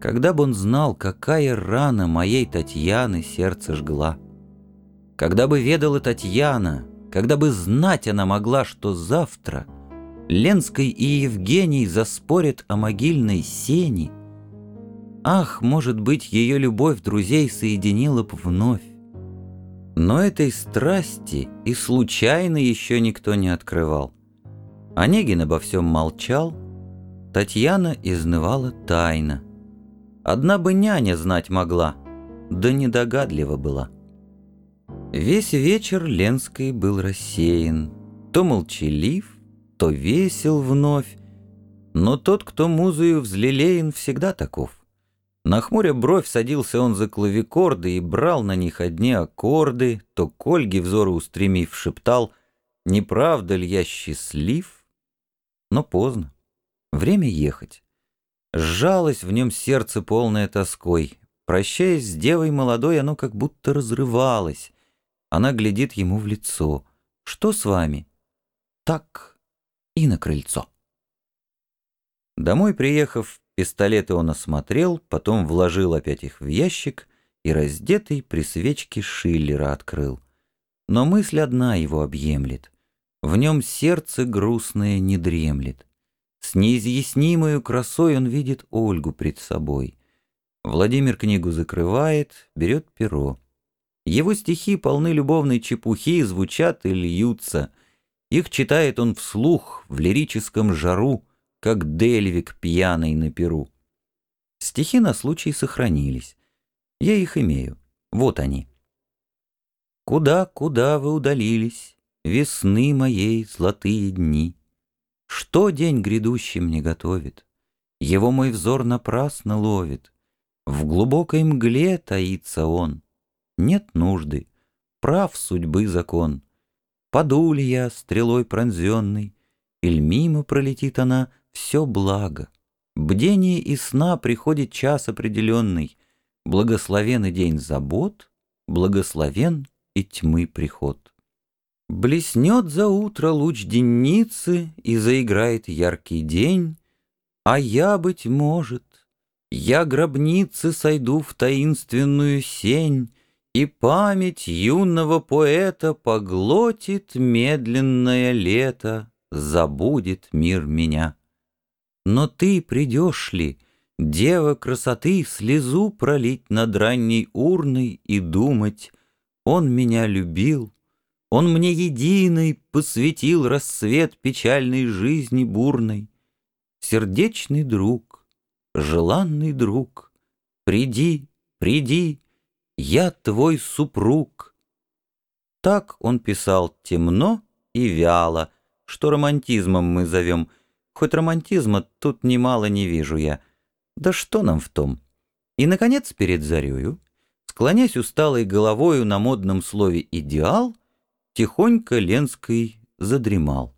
Когда бы он знал, какая рана моей Татьяны сердце жгла. Когда бы ведала Татьяна, когда бы знать она могла, что завтра Ленской и Евгений заспорят о могильной сени, Ах, может быть, ее любовь друзей соединила б вновь. Но этой страсти и случайно еще никто не открывал. Онегин обо всем молчал, Татьяна изнывала тайно. Одна бы няня знать могла, да недогадлива была. Весь вечер Ленский был рассеян, то молчалив, то весел вновь, но тот, кто музою взлелеен, всегда таков. Нахмуря бровь, садился он за клавикорды и брал на них одни аккорды, то к Ольге взоры устремив, шептал «Не правда ли я счастлив?» Но поздно. Время ехать. Сжалось в нем сердце полное тоской. Прощаясь с девой молодой, оно как будто разрывалось. Она глядит ему в лицо. «Что с вами?» «Так» и на крыльцо. Домой приехав, пистолеты он осмотрел, потом вложил опять их в ящик и, раздетый, при свечке Шиллера открыл. Но мысль одна его объемлет. В нем сердце грустное не дремлет. С неизъяснимою красой он видит Ольгу пред собой. Владимир книгу закрывает, берет перо. Его стихи полны любовной чепухи, звучат и льются. Их читает он вслух, в лирическом жару, как Дельвик пьяный на перу. Стихи на случай сохранились. Я их имею. Вот они. Куда, куда вы удалились, Весны моей золотые дни? Что день грядущий мне готовит? Его мой взор напрасно ловит. В глубокой мгле таится он. Нет нужды, прав судьбы закон. Паду ли я стрелой пронзенной, Иль мимо пролетит она, все благо. Бдение и сна приходит час определенный. Благословен и день забот, Благословен и тьмы приход. Блеснет за утро луч денницы И заиграет яркий день, А я, быть может, я гробницы Сойду в таинственную сень, И память юного поэта Поглотит медленное лето, Забудет мир меня. Но ты придешь ли, дева красоты, Слезу пролить над ранней урной И думать, он меня любил, он мне единый посвятил рассвет печальной жизни бурной. Сердечный друг, желанный друг, приди, приди, я твой супруг. Так он писал темно и вяло, что романтизмом мы зовем, хоть романтизма тут немало не вижу я. Да что нам в том? И, наконец, перед зарею, склонясь усталой головою на модном слове «идеал», Тихонько Ленской задремал.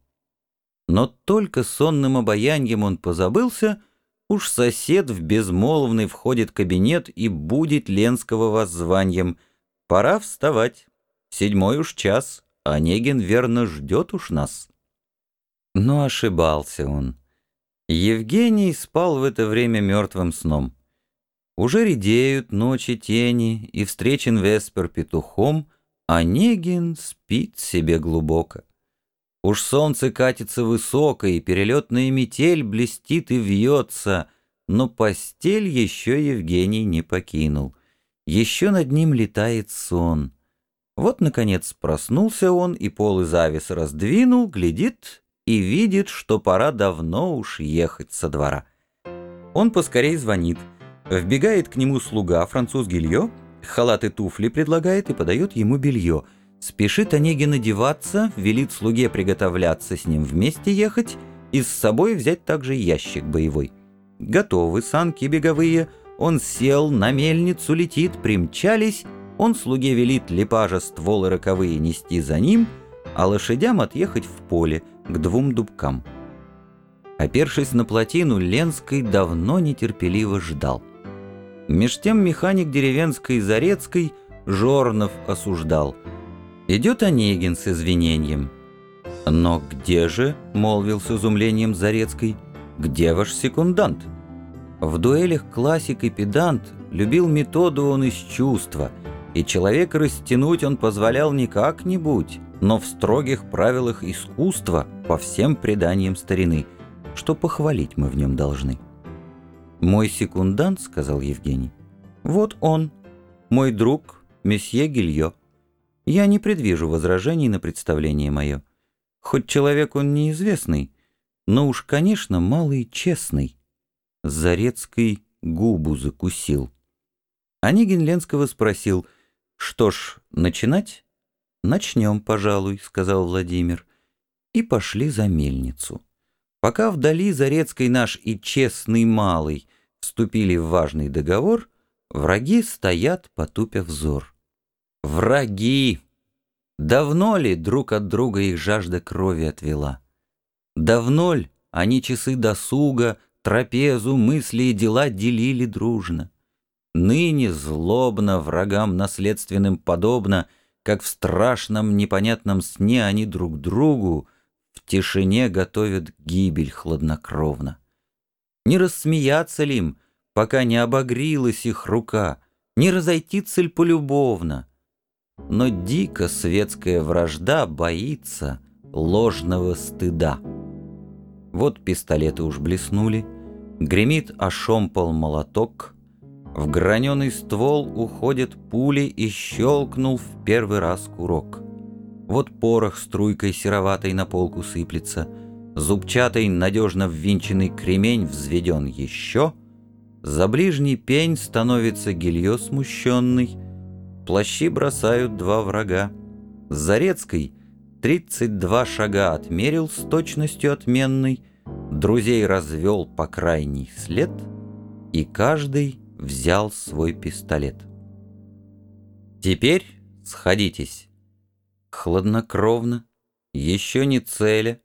Но только сонным обаянием он позабылся, уж сосед в безмолвный входит кабинет и будет Ленского воззванием. Пора вставать. Седьмой уж час, Онегин верно ждет уж нас. Но ошибался он. Евгений спал в это время мертвым сном. Уже редеют ночи тени, и встречен Веспер петухом — Онегин спит себе глубоко. Уж солнце катится высоко, и перелетная метель блестит и вьется, но постель еще Евгений не покинул. Еще над ним летает сон. Вот, наконец, проснулся он, и пол и завес раздвинул, глядит и видит, что пора давно уж ехать со двора. Он поскорей звонит. Вбегает к нему слуга, француз Гильо, халат и туфли предлагает и подает ему белье. Спешит Онегин одеваться, велит слуге приготовляться с ним вместе ехать и с собой взять также ящик боевой. Готовы санки беговые, он сел, на мельницу летит, примчались, он слуге велит лепажа стволы роковые нести за ним, а лошадям отъехать в поле к двум дубкам. Опершись на плотину, Ленской давно нетерпеливо ждал. Меж тем механик деревенской Зарецкой Жорнов осуждал. Идет Онегин с извинением. «Но где же, — молвил с изумлением Зарецкой, — где ваш секундант?» В дуэлях классик и педант любил методу он из чувства, и человека растянуть он позволял не как-нибудь, но в строгих правилах искусства по всем преданиям старины, что похвалить мы в нем должны. «Мой секундант», — сказал Евгений, — «вот он, мой друг, месье Гильо. Я не предвижу возражений на представление мое. Хоть человек он неизвестный, но уж, конечно, малый честный». Зарецкий губу закусил. Онегин Ленского спросил, «Что ж, начинать?» «Начнем, пожалуй», — сказал Владимир. И пошли за мельницу. Пока вдали Зарецкий наш и честный малый вступили в важный договор, враги стоят, потупя взор. Враги! Давно ли друг от друга их жажда крови отвела? Давно ли они часы досуга трапезу, мысли и дела делили дружно. Ныне злобно врагам наследственным подобно, как в страшном непонятном сне они друг другу в тишине готовят гибель хладнокровно. Не рассмеяться ли им, пока не обогрилась их рука, не разойтиться ли полюбовно? Но дико светская вражда боится ложного стыда. Вот пистолеты уж блеснули, Гремит ошомпал молоток, В граненый ствол уходят пули И щелкнул в первый раз курок. Вот порох струйкой сероватой на полку сыплется, Зубчатый, надежно ввинченный кремень взведен еще, За ближний пень становится гилье смущенный, Плащи бросают два врага. Зарецкой — Тридцать два шага отмерил с точностью отменной, Друзей развел по крайний след, И каждый взял свой пистолет. Теперь сходитесь. Хладнокровно, еще не целя,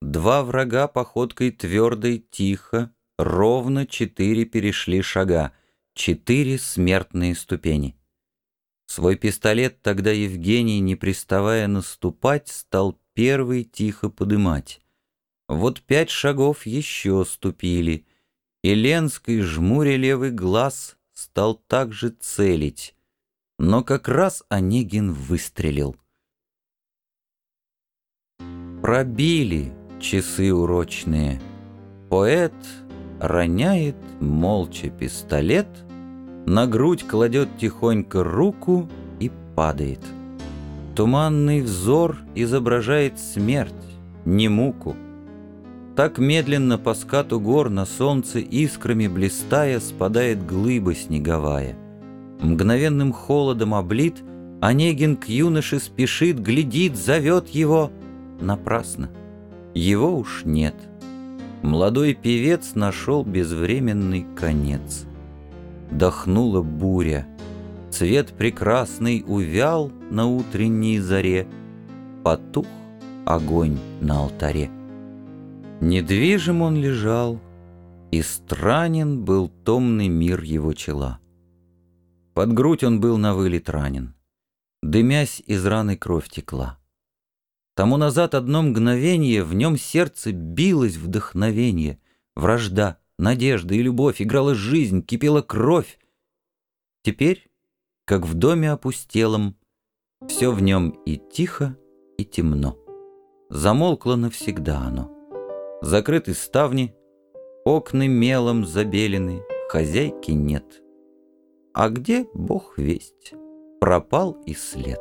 Два врага походкой твердой тихо, Ровно четыре перешли шага, Четыре смертные ступени. Свой пистолет тогда Евгений, не приставая наступать, стал первый тихо подымать. Вот пять шагов еще ступили, и Ленской, жмуря левый глаз, стал также целить. Но как раз Онегин выстрелил. Пробили часы урочные. Поэт роняет молча пистолет — на грудь кладет тихонько руку и падает. Туманный взор изображает смерть, не муку. Так медленно по скату гор на солнце искрами блистая спадает глыба снеговая. Мгновенным холодом облит, Онегин к юноше спешит, глядит, зовет его. Напрасно. Его уж нет. Молодой певец нашел безвременный конец дохнула буря. Цвет прекрасный увял на утренней заре, Потух огонь на алтаре. Недвижим он лежал, и странен был томный мир его чела. Под грудь он был на вылет ранен, дымясь из раны кровь текла. Тому назад одно мгновение в нем сердце билось вдохновение, вражда, надежда и любовь, играла жизнь, кипела кровь. Теперь, как в доме опустелом, все в нем и тихо, и темно. Замолкло навсегда оно. Закрыты ставни, окна мелом забелены, хозяйки нет. А где, бог весть, пропал и след.